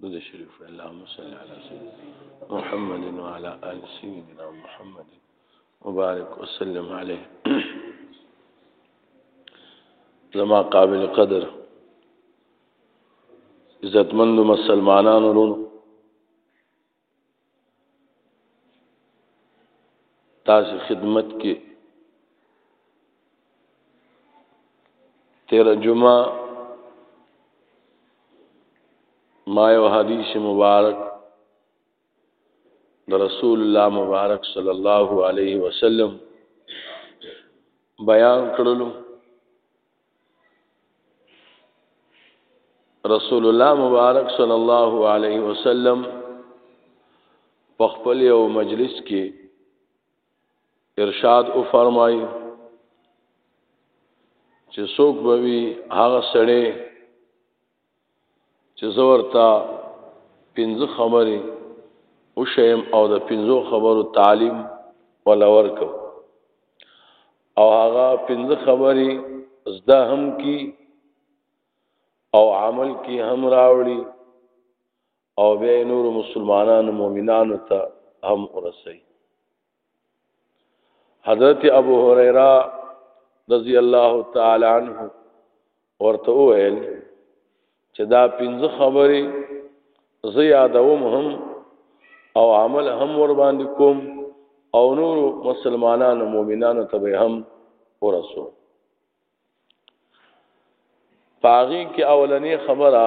درود الشريف اللهم صل على سيدنا محمد وعلى ال سيدنا محمد وبارك وسلم عليه زما قابل قدر عزتمند مسلمانانو لونو تاسو خدمت کې تیر جمعه ما یو حدیث مبارک د رسول الله مبارک صلی الله علیه وسلم بیان کړلو رسول الله مبارک صلی الله علیه وسلم په خپل یو مجلس کې ارشاد او فرمایي چې څوک به وي هغه سړی چې زه ورته پنځه خبرې وشیم او د پنځو خبرو تعلیم ولا ورکو او هغه پنځه خبرې زده هم کی او عمل کی هم راوړي او بیا نور مسلمانانو مؤمنانو ته هم ورسي حضرت ابو هريره رضی الله تعالی عنہ ورته ویل چې دا پنځه خبرې زه یادوم هم او عمل هم ور باندې کوم او نور مسلمانانو مؤمنانو ته به هم ورسو پاغي کې اولنې خبره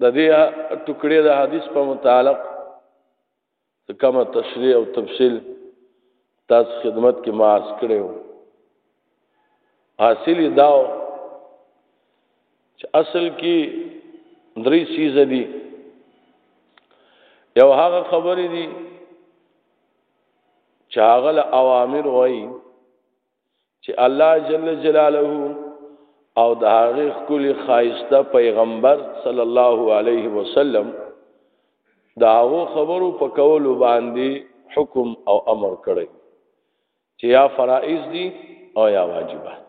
د دې ټوکړې د حدیث په متعلق کومه تشریح او تفصیل تاسو خدمت کې ما عرض کړی و حاصل دا چې اصل کې درې چیز دي یو هغه خبرې دي چې هغه له اوامر وایي چې الله جل جلاله او د هغه خولي خایسته پیغمبر صلی الله علیه وسلم دا هغه خبرو په کولو باندې حکم او امر کړی چې یا فرائض دي او یا واجبات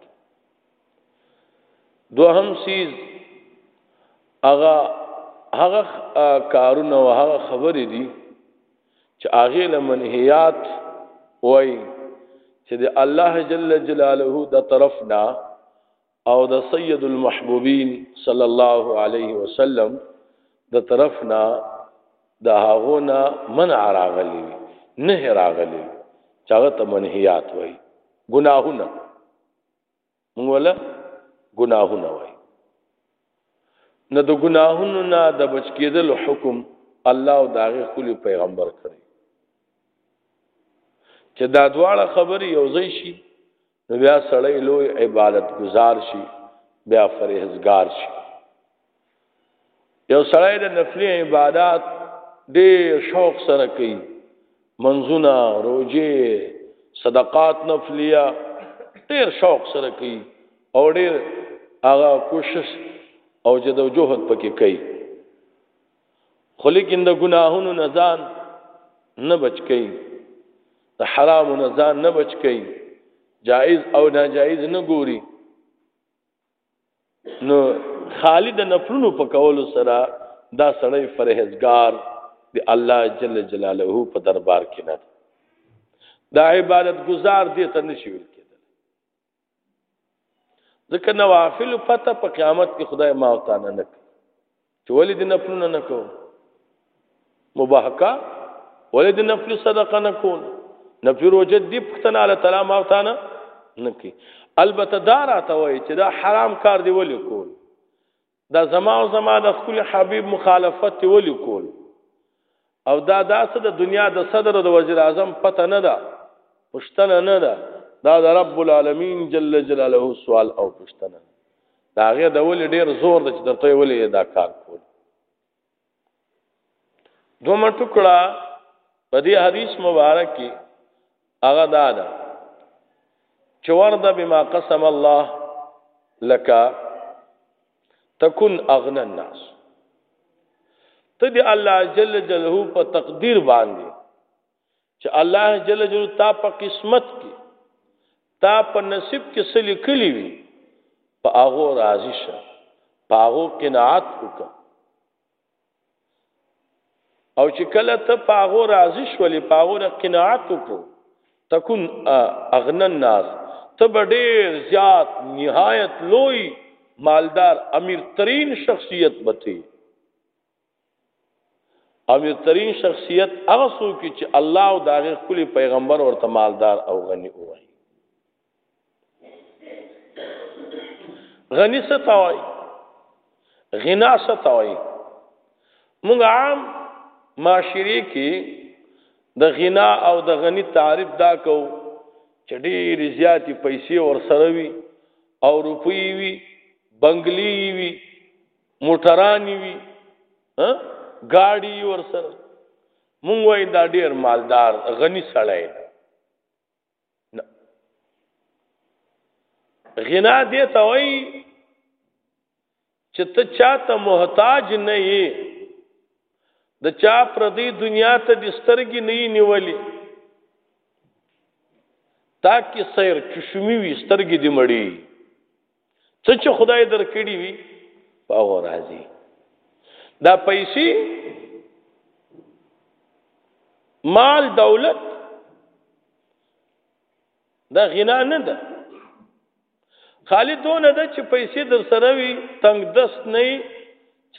دوهم سیز هغه هغه کارونه او هغه خبرې دي چې هغه له منهیات وای چې د الله جل جلاله د طرفنا او د سید المحبوبین صلی الله علیه وسلم د طرفنا د هغونه منع راغلی نه راغلی چاغه ته منهیات وای ګناهونه موږ ولا ګناهونه وای نه د ګناهونو نه د بچ کېدل حکم الله او داغه خلی پیغمبر کړی چې دا دواړه خبرې یو ځای شي نو بیا سړی لوی عبادت گزار شي بیا فرهزګار شي یو سړی د نفلی عبادت ډیر شوق سره کوي منځونه روزه صدقات نفلیه ډیر شوق سره کوي او ډیر هغه کوشش او جدوجہد پکې کوي خو لیکن د ګناهونو نه ځان نه بچ کوي د حرامو نه ځان نه بچ کوي جائز او ناجائز نه ګوري نو خالی د نفلونو په کولو سره دا سړی فرهزګار دی الله جل جلاله په دربار کې نه دا عبادت گزار دی ته نشي ویل کېدل ځکه نوافل پته په قیامت کې خدای ما او تا نه نه چې ولې د نفلونه نه کو مباحکا ولې د نفل صدقه نه کو نفل روزه دې پښتنه الله تعالی ما وتا نه نکي البته دا راته وایي چې دا حرام کار دی ولې کول دا زما او زما د خپل حبيب مخالفت ولې کول او دا داسه د دنیا د صدر او د وزیر اعظم پته نه ده پښتنه نه ده دا د رب العالمین جل جلاله سوال او پښتنه دا غي د ولې ډیر زور د چې درته ولې دا کار کول دومره ټکړه په دې حدیث مبارک کې هغه دا ده چې ورده بما قسم الله لك تکون اغنى الناس ته دی الله جل جلاله په تقدیر باندې چې الله جل جلاله تا په قسمت کې تا په نصیب کې سلی کلی وي په هغه راضی شه په هغه قناعت وکړه او چې کله ته پاغو راضی شولې پاغو د قناعت وکړو تكون اغنى الناس ته به ډیر زیات نهایت لوی مالدار امیر ترین شخصیت بته امیر ترین شخصیت هغه څوک چې الله او داغه خپل پیغمبر ورته مالدار او غنی وای غنی څه ته وای غنا څه ته وای موږ عام معاشري کې د غنا او د غنی تعریف دا کو چې ډېر زیاتې پیسې ور سره وي او روپی وي بنگلی وي موټران وي ها گاډي ور سره مونږ وای دا ډېر مالدار غنی سړی غنا دې ته وای چې ته چاته محتاج نه یې د چا پر دې دنیا ته د سترګې نه نیولې تا کې سیر چشمی وي سترګې دې مړې څه چې خدای درکړي وي په هغه راضي دا پیسې مال دولت دا غنا نه ده خالی دونه ده چې پیسې در سره وي تنگ دست نه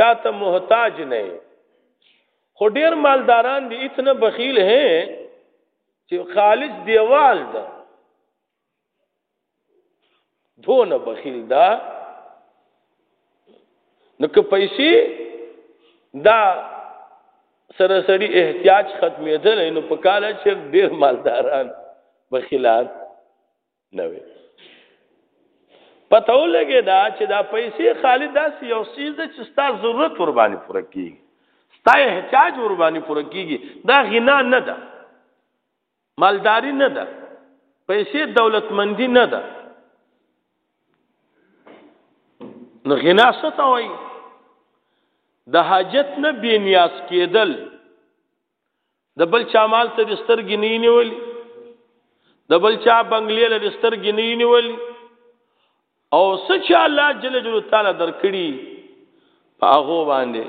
چاته محتاج نه خو ډیر مالداران دي اتنه بخیل هي چې خالص دیوال ده دونه بخیل دا نو که پیسې دا سره سړی احتیاج ختمېدل نو په کال چې ډېر مالداران بخیلان نه وي پته ولګي دا چې دا پیسې خالی داسې یو سیز ده چې ستا ضرورت ور باندې پوره کیږي ستا احتیاج ور باندې پوره کیږي دا غنا نه ده مالداری نه ده پیسې دولتمندی نه ده نو غنا ست وای د حاجت نه بی نیاز کېدل د بل چا مال ته دستر غنی نیول د بل چا بنگلې له دستر غنی نیول او سچ الله جل جلاله تعالی درکړي په هغه باندې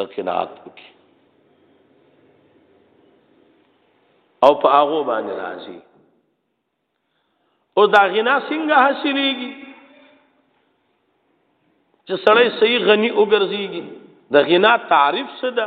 تقنات وکي او په هغه باندې راضي او دا غنا څنګه حاصلېږي چې سړی صحیح غني وګرځيږي د غنا تعریف څه ده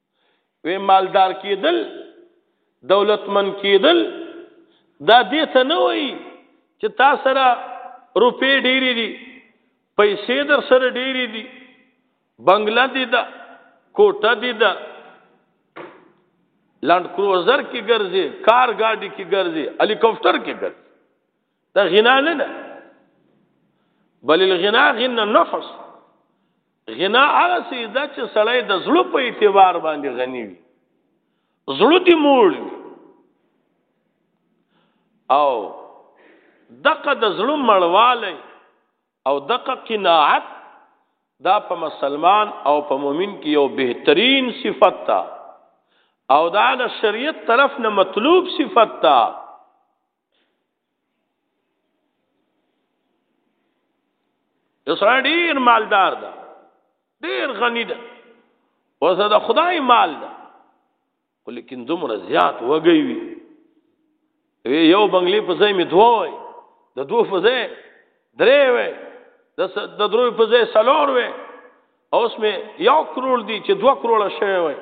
وی مالدار کېدل دولتمن کېدل دا دې ته نه وایي چې تا سره روپې ډېرې دي پیسې در سره ډېرې دي بنگله دي ده کوټه دي ده لانډ کروزر کې ګرځي کار ګاډي کې ګرځي هلیکوپټر کې ګرځي دا غنا نه ده بل الغنا غنا نفس غنا هغه څه ده چې سړی د زړه په اعتبار باندې غني وي زړه دې موړ وي او دغه د زړه مړواله او دغه قناعت دا په مسلمان او په مؤمن کې یو بهترین صفت ده او دا د شریعت طرف نه مطلوب صفت ده یو سره ډیر مالدار ده ډیر غنی ده اوس دا خدای مال ده ولیکن دومره زیات وږي وي یو بنگلې په ځای می دوه د دوه په ځای درې وي د درو په ځای سلور وي اوس می یو کرول دي چې دوه کروله شوی وي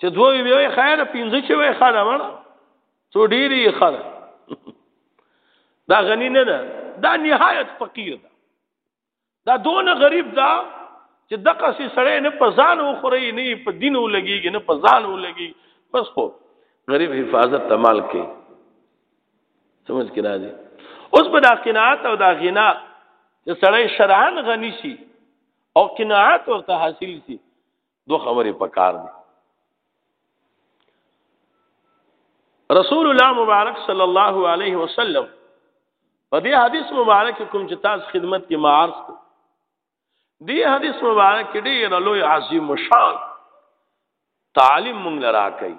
چې دوی وی خیر پینځه چې وی خاله مړه څو ډیری خره دا غنی نه ده دا نهایت فقیر ده دا دون غریب ده چې دغه سي سړی نه په ځان وخوري نه په دین ولګيږي نه په ځان ولګي بس خو غریب حفاظت تمال کوي سمجھ کې راځي اوس په دا قناعت او دا غنا چې سړی شرعن غني شي او قناعت ورته حاصل شي دو خبرې پکار دي رسول الله مبارک صلی الله علیه وسلم په دې حدیث مبارک کوم چې تاسو خدمت کې معارض دې حدیث مبارک کې ډېر لوی عظیم شان تعلیم مونږ لرا کوي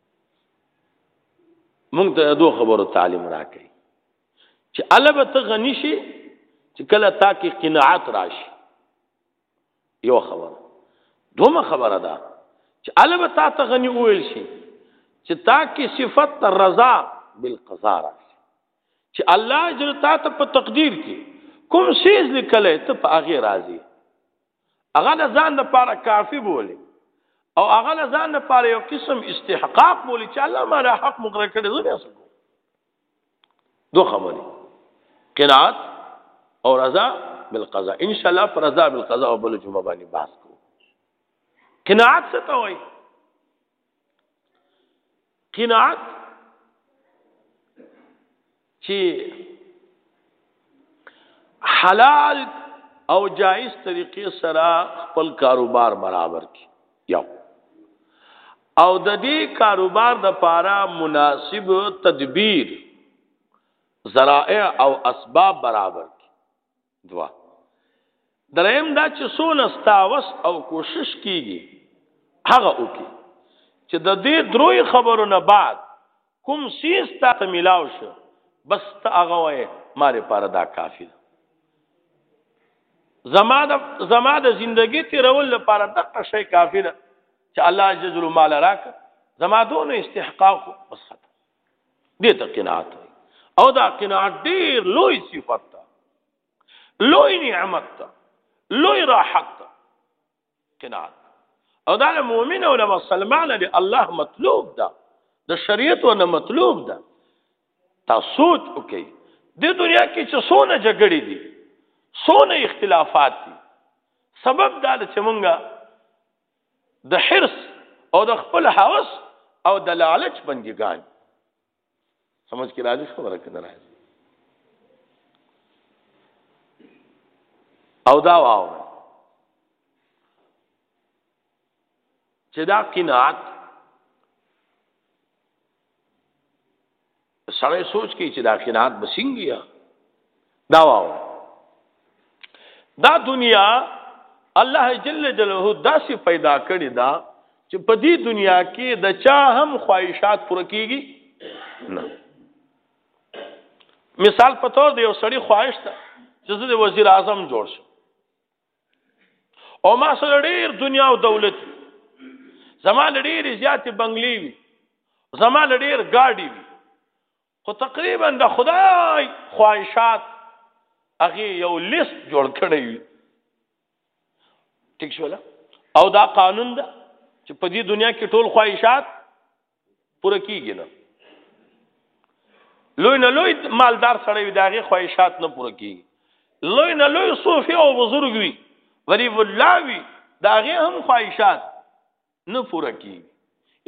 مونږ ته دو خبرو تعلیم راکړي چې البه ته غنی شي چې کله تا کې قناعت راشي یو خبره دومره خبره ده چې البه تا ته غنی وویل شي چې تا کې صفت رضا بالقضاء راشي چې الله جل تا ته په تقدیر کې کوم شیز لیکلې ته په هغه راضي هغه د ځان د پاره کافی بولی او هغه د ځان د پاره یو قسم استحقاق بولی چې الله ما د حق مقرر کړی زه بیا سکو دو خبرې قناعت او رضا بالقضاء ان شاء الله پر رضا بالقضاء او بل جمعه باندې بحث کو قناعت څه ته وایي قناعت چې حلال او جائز طریقې سره خپل کاروبار برابر کی یو او د دې کاروبار د پاره مناسب تدبیر ذرائع او اسباب برابر دوا دریم دا چې سوله ستاوس او کوشش کیږي هغه وکي چې د دې دروي خبرو نه بعد کوم سیس تا ته ملاو شو بس ته هغه وای ما لپاره دا کافی ده زما د زما د ژوندۍ تیرول لپاره دغه شی کافی ده چې الله جل جلاله مال راک زما دونه استحقاق بس ختم دې ته قناعت وي او دا قناعت ډیر لوی صفت ده لوی نعمت ده لوی راحت ده قناعت او دا د مؤمن او د مسلمان دی الله مطلوب ده د شریعت ونه مطلوب ده تاسو سوچ وکړئ د دنیا کې چې څونه جګړې دي څونه اختلافات دي سبب دا چې مونږه د حرس او د خپل حوس او د لالچ بندګان سمجھ کې راځي خبره کنه راځي او دا واو چې دا قناعت سړی سوچ کوي چې دا قناعت به څنګه دا واو دا دنیا الله جل جلاله داسې پیدا کړی دا چې په دې دنیا کې د چا هم خواهشات پوره کیږي نه مثال په تور دی یو سړی خواهش ته چې زه د وزیر اعظم جوړ شم او ما سره ډیر دنیا او دولت زما ډیر زیات بنگلی وی زما ډیر گاډي وی خو تقریبا د خدای خواهشات هغه یو لیست جوړ کړی وی ٹھیک شو او دا قانون ده چې په دې دنیا کې ټول خواهشات پوره کیږي نه لوی نه لوی مالدار سړی وي داغه خواهشات نه پوره کیږي لوی نه لوی صوفي او بزرګ وي غریب الله وي داغه هم خواهشات نه پوره کیږي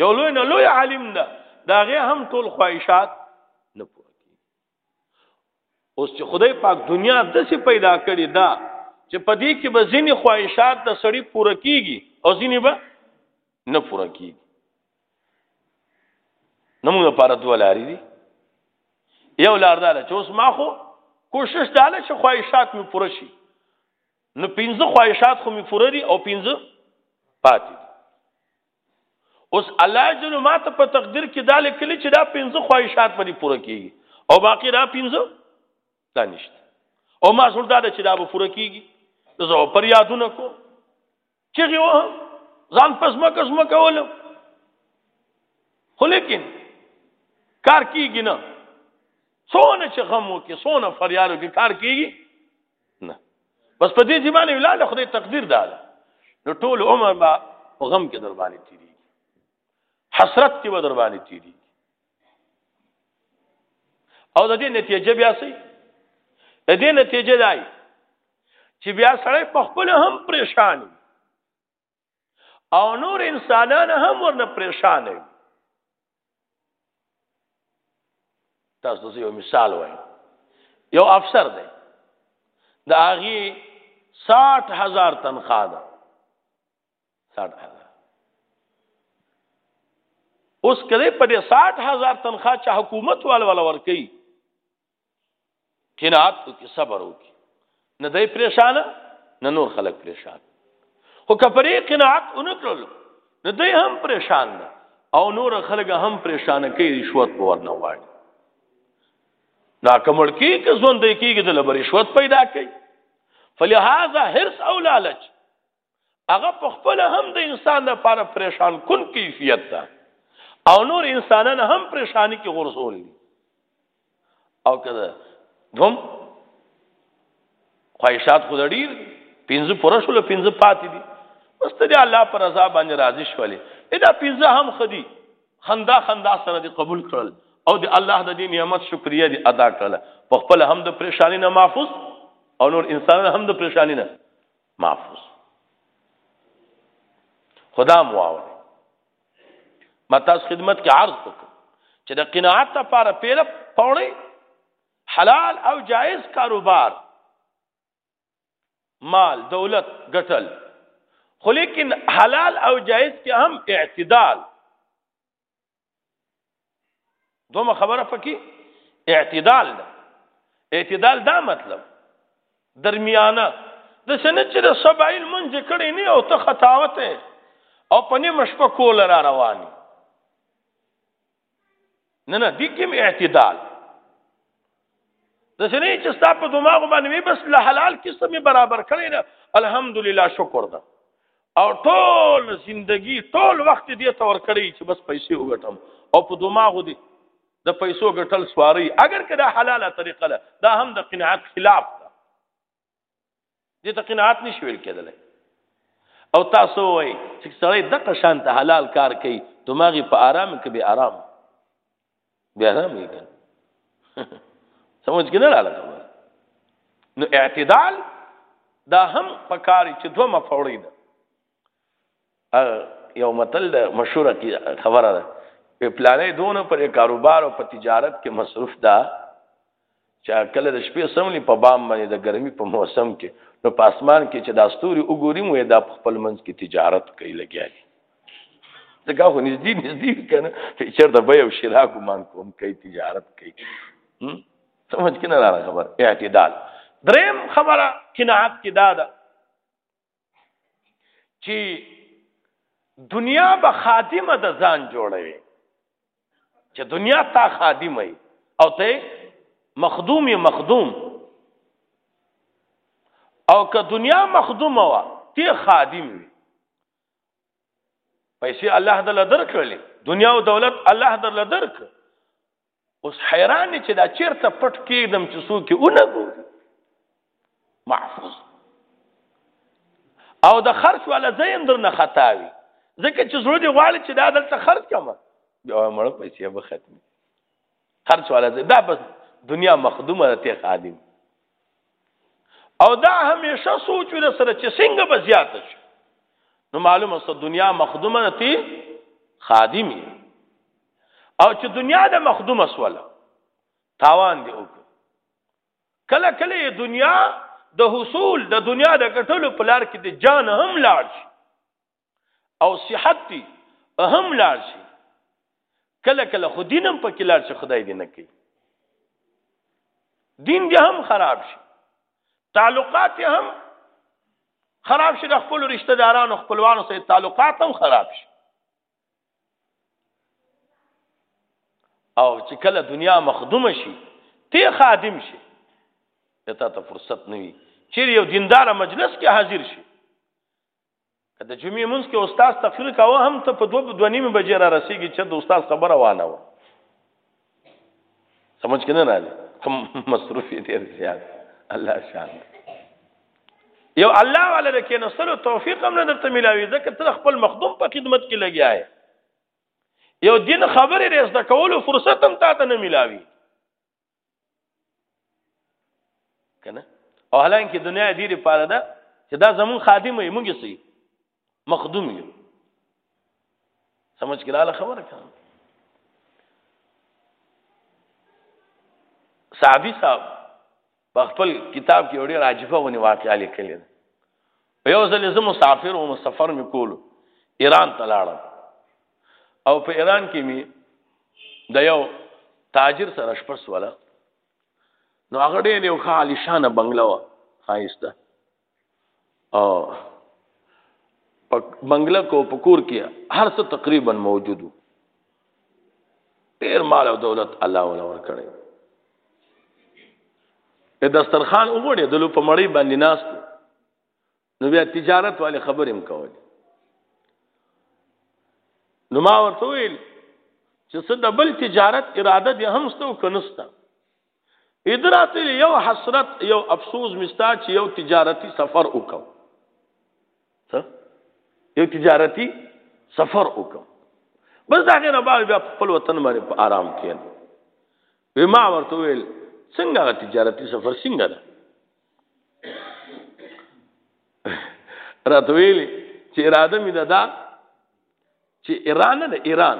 یو لوی نه لوی عالم ده داغه هم ټول خواهشات اوس چې خدای پاک دنیا دسې پیدا کړی دا چې په دې کې به ځینې خواهشات د سړی پوره کیږي او ځینې به نه پوره کیږي نمونږ لپاره دوه لارې دي یو لار دا چې اوس ما خو کوشش دا چې خواهشات مې پوره شي نو پنځه خواهشات خو مې پوره دي او پنځه پاتې دي اوس الله جل ما ته په تقدیر کې دا لیکلي چې دا پنځه خواهشات به دې پوره کیږي او باقی دا پنځه دا نشته او ما زړه دا چې دا به پوره کیږي زه پر یادونه کو چې غو ځان پسمه قسمه کول خو لیکن کار کیږي نه سونه چې غم وکي سونه فریاد وکي کار کیږي نه بس په دې ځمانه ولاله خدای تقدیر دا ده نو ټول عمر با په غم کې در باندې تیری حسرت کې به در باندې تیری او د دې نتیجه بیا سي د دې نتیجه دای چې بیا سړی په خپل هم پریشان او نور انسانان هم ورنه پریشان وي تاسو ته یو مثال وایم یو افسر دی د هغه 60000 تنخواه ده 60000 اوس کله په دې 60000 تنخواه چې حکومت وال ولا ورکي قناعت وکي صبر وکي نه دای پریشانه نه نور خلک پریشان خو کپرې قناعت اونکړل نه دای هم پریشان ده او نور خلک هم پریشان کوي رشوت ورنه واړي نا کمل کی که ژوند کیږي د لبر رشوت پیدا کوي فلهذا حرص او لالچ هغه په خپل هم د انسان لپاره پریشان کن کیفیت ده او نور انسانان هم پریشانی کې غورځول دي او کده دوم خواهشات خود ډیر پنځه پوره شول پنځه پاتې دي بس ته الله پر رضا باندې راضي شولې دا پنځه هم خدي خندا خندا سره دي قبول کړل او د الله د دې نعمت شکریا دي ادا کړل په خپل هم د پریشانی نه محفوظ او نور انسانان هم د پریشانی نه محفوظ خدا مو آوره ما تاسو خدمت کې عرض وکړ چې د قناعت لپاره پیله پوړی حلال او جائز کاروبار مال دولت ګټل خو لیکن حلال او جائز کې هم اعتدال دومره خبره پکې اعتدال ده اعتدال دا مطلب درمیانه د سنت چې د سبایل منځ کړي نه او ته خطاوته او پنې مشپ کول را رواني نه نه دې کې اعتدال د سنې چې ستا په دماغ باندې وي بس له حلال کې سمې برابر کړی نه الحمدلله شکر ده او ټول زندگی ټول وخت دې تور کړی چې بس پیسې وګټم او په دماغ دې د پیسو ګټل سواری اگر که دا حلاله طریقه ده دا هم د قناعت خلاف ده دې ته قناعت نشي ویل کېدلی او تاسو وای چې سړی د قشان ته حلال کار کوي دماغي په آرام کې به آرام به آرام وي کنه سمجھ کې نه رااله نو اعتدال دا هم پکاري چې دوه مفعولې ده یو متل ده مشهوره کی خبره ده په پلانې دونه پر کاروبار او په تجارت کې مصروف ده چې کله د شپې سملی په بام باندې د ګرمي په موسم کې نو په اسمان کې چې د استوري وګوري مو دا په خپل منځ کې تجارت کوي لګیا دي ځکه خو نږدې نږدې کنه چې چرته به یو شرا ګمان کوم کوي تجارت کوي سمجھ کې نه راغله خبر اعتدال دریم خبره قناعت کې دا ده چې دنیا به خادمه د ځان جوړوي چې دنیا تا خادمه او ته مخدوم یې مخدوم او که دنیا مخدومه وا ته خادم وي پیسې الله دل درکړلې دنیا او دولت الله دل درک اوس حیران چې دا چیرته پټ کېدم چې څوک یې ونه ګوري محفوظ او د خرڅ والا ځای هم درنه خطا وي ځکه چې زړه دې غواړي چې دا دلته خرڅ کړم بیا مړه پیسې به ختمې خرڅ والا ځای دا بس دنیا مخدومه ده ته خادم او دا همیشه سوچ وي سره چې څنګه به زیات شي نو معلومه ست دنیا مخدومه ده ته خادمي او چې دنیا د مخدوم اسوله تاوان دی وکړ کله کله دنیا د حصول د دنیا د کټلو په لار کې د جان هم لاړ شي او صحت دی هم لاړ شي کله کله خو دینم په کې لاړ شي خدای دې نه کوي دین دې هم خراب شي تعلقات هم خراب شي د خپل رشتہ دارانو خپلوانو سره تعلقات هم خراب شي او چې کله دنیا مخدوم شي ته خادم شي ته ته فرصت نه وي چې یو دیندار مجلس کې حاضر شي د جمعې مونږ کې استاد تقریر کاوه هم ته په دوه دوه نیمه بجې را رسیږي چې د استاد خبره وانه و سمجھ کې نه راځي کوم مصروف دي زیات الله شان یو الله والا د کې نسلو توفیق هم نه درته ملاوي ځکه ته خپل مخدوم په خدمت کې لګیا یې یو دین خبرې رس د کولو فرصت هم تاسو نه ملاوي کنه او هلان کې دنیا دې لپاره ده چې دا زمون خادم یې مونږ سي مخدوم یو سمجھ کلاله خبره کړم صحابي صاحب په خپل کتاب کې وړي راجفه ونی واقعا لیکل یو ځل زه مسافر او مسافر مې کول ایران ته لاړم او په ایران کې می د یو تاجر سره شپه سواله نو هغه ډېر یو خالي شانه بنگله و خایسته او په بنگله کو په کور کې هر څه تقریبا موجود وو ډیر مال او دولت الله ولا ور کړی د دسترخوان وګړي د لو په مړی باندې ناس نو بیا تجارت والے خبرې هم کول نو ما ورته ویل چې څه د بل تجارت اراده دې هم ستو کنستا ادرات یو حسرت یو افسوس مستا چې یو تجارتی سفر وکم څه یو تجارتی سفر وکم بس دا غیر بعد بیا خپل وطن باندې په آرام کېن وی ما ورته ویل څنګه تجارتی سفر څنګه ده راته ویل چې اراده مې ده دا چې ایران نه ایران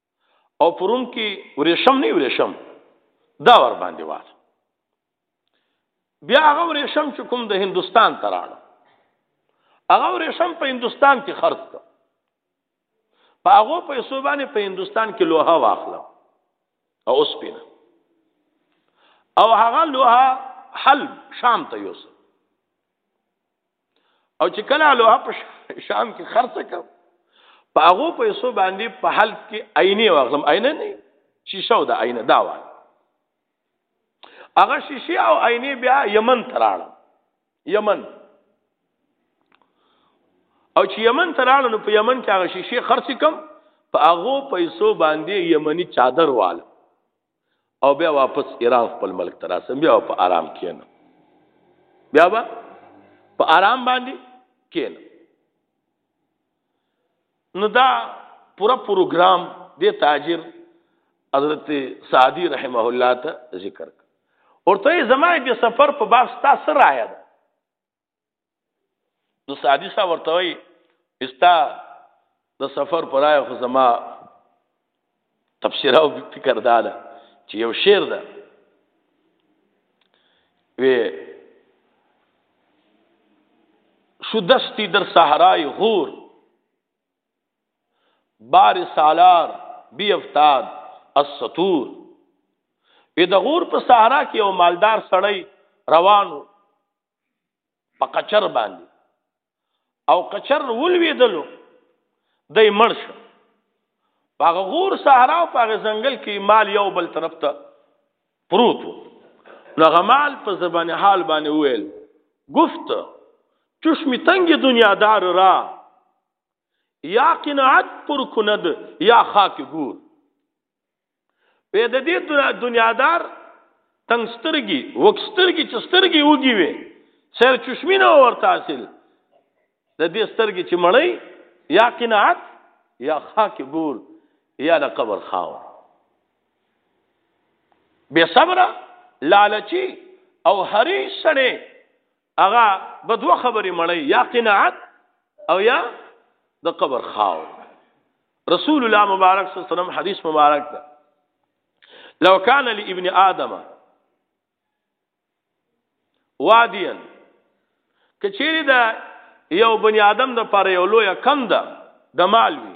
او پرون کې ورېشم نه ورېشم دا ور باندې وال بیا هغه ورېشم چې کوم د هندستان ته راړو هغه ورېشم په هندستان کې خرڅ کړ په هغه پیسو باندې په هندستان کې لوها واخلم او اوس پینه او هغه لوها حلب شام ته یوسه او چې کله له په شام کې خرڅ کړ په هغه پیسو باندې په حل کې عینه واغلم عینه نه شیشه او د عینه دا وای هغه شیشه او عینه بیا یمن تراړ یمن او چې یمن تراړ نو په یمن کې هغه شیشه خرڅ کم په هغه پیسو باندې یمنی چادر واله او بیا واپس ایران خپل ملک ته راسم بیا په آرام کینم بیا به په آرام باندې کینم نو دا پوره پروګرام د تاجر حضرت سعدی رحمه الله ته ذکر ورته زما د سفر په باب ستا سره آیا ده نو سادي صاحب ورته وي استا د سفر پرای خو زما تفسیر او فکر دا ده چې یو شعر ده وی شو دستی در صحرای غور بار سالار بی افتاد السطور وی د غور په صحرا کې یو مالدار سړی روانو په قچر باندې او قچر ولویدلو دای مړ شو په غور صحرا او په ځنګل کې مال یو بل طرف ته پروت نو غمال په زبان حال باندې ویل گفت چشمی تنگ دنیا دار را یا قناعت پر کند یا خاک گور په د دې دنیادار تنگسترګي وکسترګي چې سترګي وږي وي سر چشمی نه ورته حاصل د دې سترګي چې مړی یا قناعت یا خاک ګور یا د قبر خاو بے صبر لالچی او هری سړی هغه به دوه خبرې مړی یا قناعت او یا د قبر خاو رسول الله مبارک صلی الله علیه وسلم حدیث مبارک ده لو کان لابن آدم وادیا کچېری دا یو بنی آدم د پر یو لوی کم ده د مال وی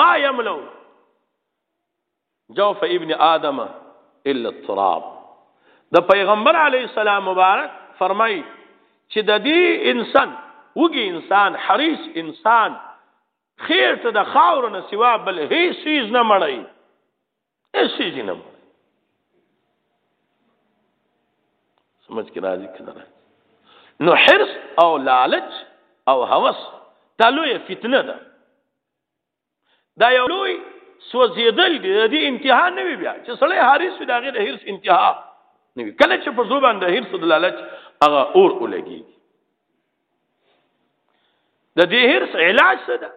ما يملو جوف ابن آدم الا التراب د پیغمبر علی السلام مبارک فرمای چې د دې انسان وګي انسان حریص انسان خیر ته د خاور نه سوا بل هیڅ چیز نه مړی هیڅ شي نه مړ سمجھ کې راځي کنه راځي نو حرص او لالچ او هوس دا لوی فتنه ده دا یو لوی سوځېدل دی د دې انتها نه وي بیا چې سړی حارس وي د هغې د حرص انتها نه وي کله چې په زړه باندې حرص د لالچ هغه اور ولګي د دې حرص علاج څه ده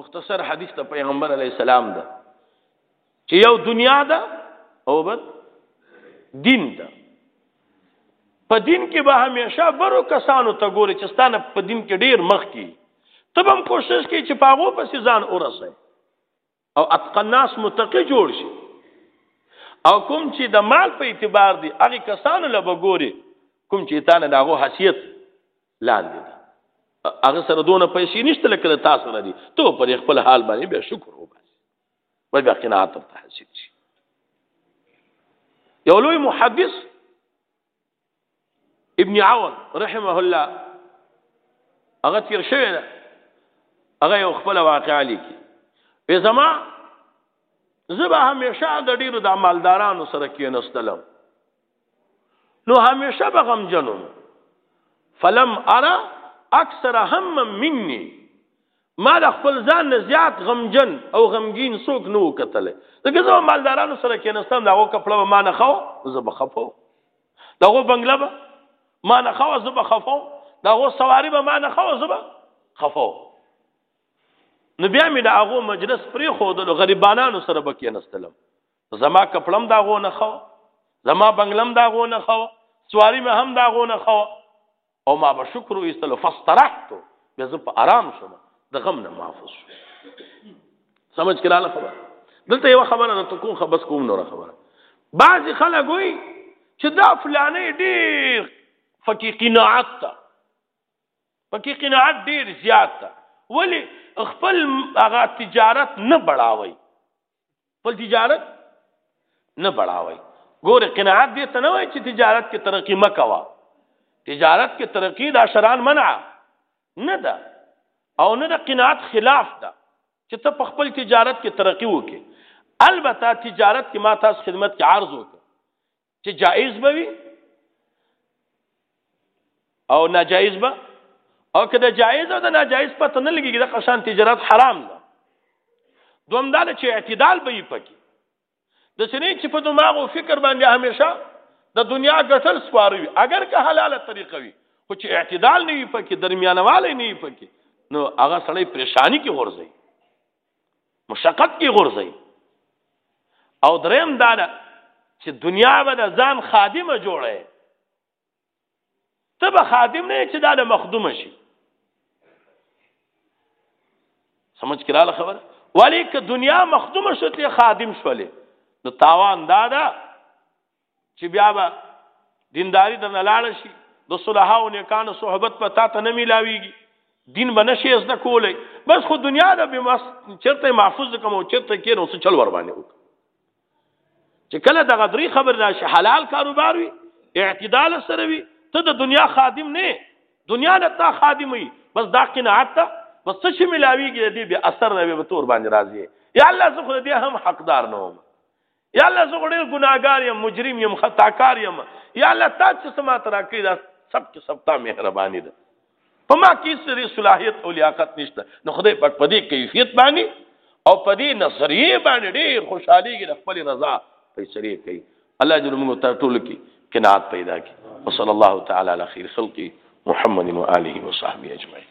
مختصر حدیث ته پیغمبر علی السلام ده چې یو دنیا ده او بل دین ده په دین کې به همیشه برو کسانو ته ګوري چې ستانه په دین کې ډیر مخ کی ته هم کوشش کوي چې پاغو پسې ځان ورسې او اتقن ناس متقی جوړ شي او کوم چې د مال په اعتبار دي هغه کسانو له بګوري کوم چې تانه داغو حیثیت لاندې دي هغه سره دونه پیسې نشته لکه د تاسو سره دي ته پر خپل حال باندې بیا شکر وباسي وای بیا قناعت ته حاصل شي یو لوی محدث ابن عون رحمه الله هغه تیر شوی ده هغه یو خپل واقعا لیکي په زما زبا همیشه د ډیرو د مالدارانو سره کېنستلم نو همیشه به غم جنم فلم ارا اکثر هم مني ما د خپل ځان نه زیات غمجن او غمگین څوک نه وکتل دغه زما مالدارانو سره کېنستم داغو کپړه به ما نه خو زه به خفو داغو بنگله به ما نه خو زه به خفو داغو سواری به ما نه خو زه به خفو نو بیا مې د هغه مجلس پرې خو د غریبانو سره به کېنستلم زما کپړم دا غو نه خو زما بنگلم دا غو نه خو سواری مې هم دا غو نه خو او ما به شکر وستلو فاسترحت بیا زه په آرام شوم د غم نه محفوظ شوم سمجھ کړه خبره دلته یو خبره نه تکون خبس کوم نور خبره بعض خلک وي چې دا فلانه ډیر فقې قناعت ته فقې قناعت ډیر زیات ته ولی خپل هغه تجارت نه بڑاوي خپل تجارت نه بڑاوي ګوره قناعت دې ته نه وای چې تجارت کې ترقی مکوا تجارت کې ترقی دا شران منع نه ده او نه د قناعت خلاف ده چې ته په خپل تجارت کې ترقی وکې البته تجارت کې ما تاسو خدمت کې عرض وکړ چې جائز به وي او ناجائز به او که د جائز او د ناجائز پته نه لګي د قشان تجارت حرام ده دوم دا چې اعتدال به یې پکې د سینې چې په دماغ او فکر باندې همیشه د دنیا ګټل سپاروي اگر که حلاله طریقه وي خو چې اعتدال نه وي پکې درمیانواله نه وي پکې نو هغه سړی پریشانی کې ورځي مشقت کې غورځي او دریم دا ده چې دنیا به د ځان خادمه جوړه ته به خادم نه چې دا د مخدوم شي سمجھ کړه خبره ولی که دنیا مخدوم شوه ته خادم شولې نو تاوان دا ده چې بیا به دینداری د نلاړ شي د صلحه او نیکانو صحبت په تا ته نه ملاويږي دین به نشي زده کولای بس خو دنیا د به مس چرته محفوظ کوم او چرته کې نو څه چل ور باندې وک چې کله د غدری خبر راشي حلال کاروبار وي اعتدال سره وي ته د دنیا خادم نه دنیا نه تا خادم وي بس دا قناعت ته بس څه شي ملاويږي دې به اثر نه به تور باندې راځي یا الله زه خو دې هم حقدار نه وم یا الله زه ډېر ګناګار یم مجرم یم خطا کار یم یا الله تا چې سما ترا کې دا سب کې سب تا مهرباني ده په ما کې سری صلاحیت او لیاقت نشته نو خدای پاک په دې کیفیت باندې او په دې نظریه باندې ډېر خوشحاليږي د خپل رضا فیصله کوي الله دې موږ ته ټول کې قناعت پیدا کړي وصلی الله تعالی علی خیر خلقی محمد و آله و صحبه اجمعین